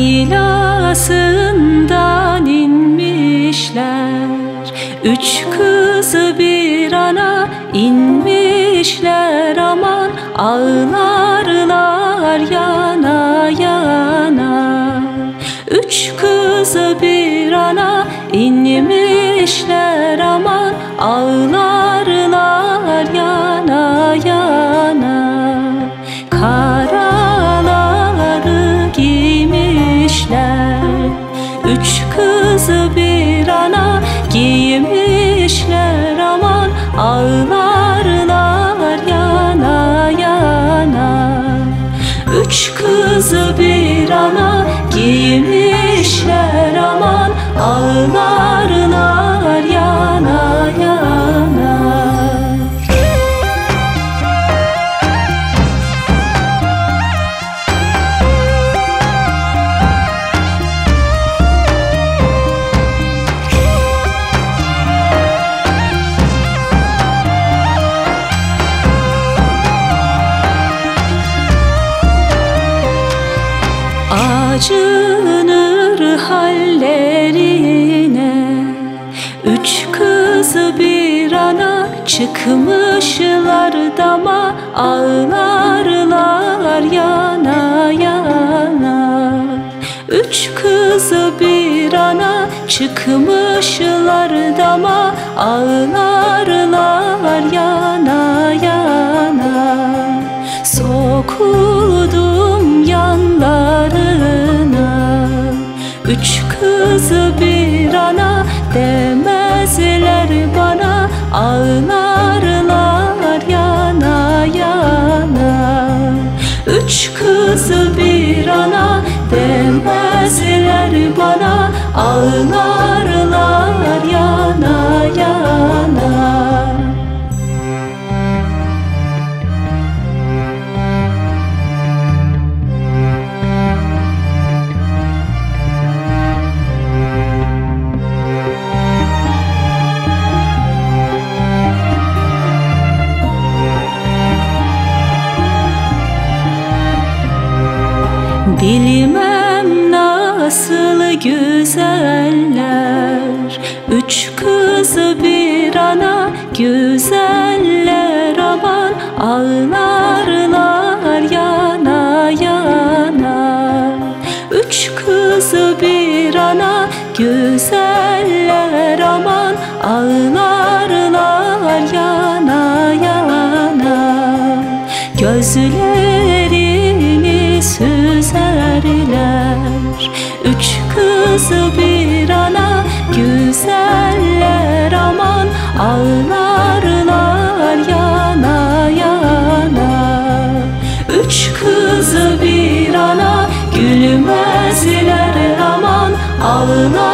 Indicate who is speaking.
Speaker 1: yaylasından inmişler. Üç kızı bir ana inmişler. Aman Ağlarlar yana yana. Üç kızı bir ana inmişler. Aman Ağlarlar kızı bir ana giymişler aman Ağlarlar yana yana. Üç kızı bir ana giymişler aman Ağlarlar acınır hallerine. Üç kızı bir ana çıkmışlar dama Ağlarlar yana yana. Üç kızı bir ana çıkmışlar dama Ağlarlar Üç kızı bir ana demezler bana Ağlarlar yana yana. Üç kızı bir ana demezler bana Ağlarlar Bilmem nasıl güzeller? Üç kızı bir ana güzeller aman. Ağlarlar yana yana. Üç kızı bir ana güzeller aman. Ağlarlar yana yana Gözlerini Üç kızı bir ana Güzeller aman Ağlarlar yana yana. Üç kızı bir ana Gülmezler aman Ağlarlar